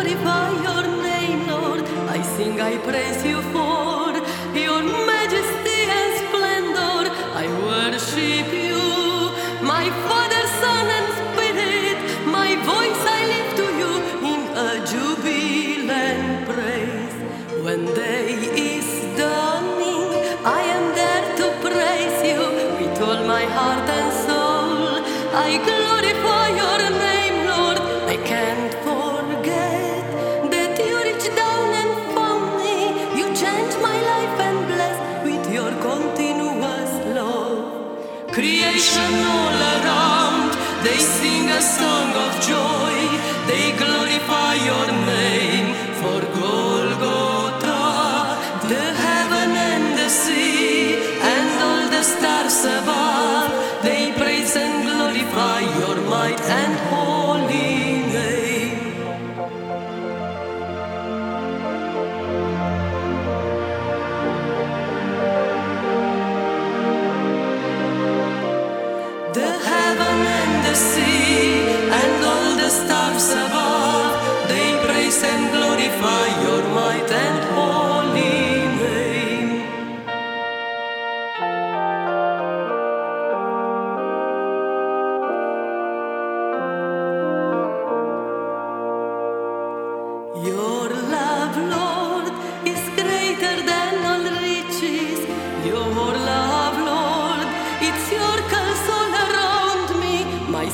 glorify your name, Lord. I sing, I praise you for your majesty and splendor. I worship you, my Father, Son, and Spirit. My voice I lift to you in a jubilant praise. When day is dawning, I am there to praise you with all my heart and soul. I glory. Creation all around, they sing a song of joy. and glorify you.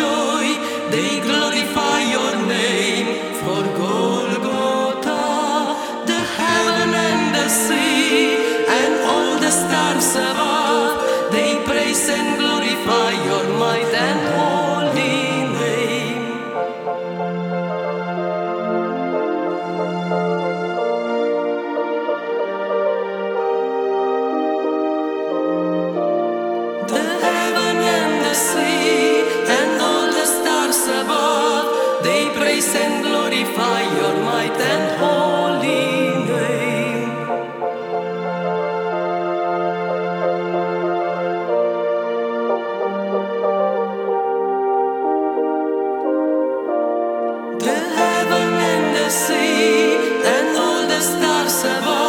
joy, they glorify your name. For Golgotha, the heaven and the sea, and all the stars above, they praise and glorify. praise and glorify your might and holy name. The heaven and the sea and all the stars above.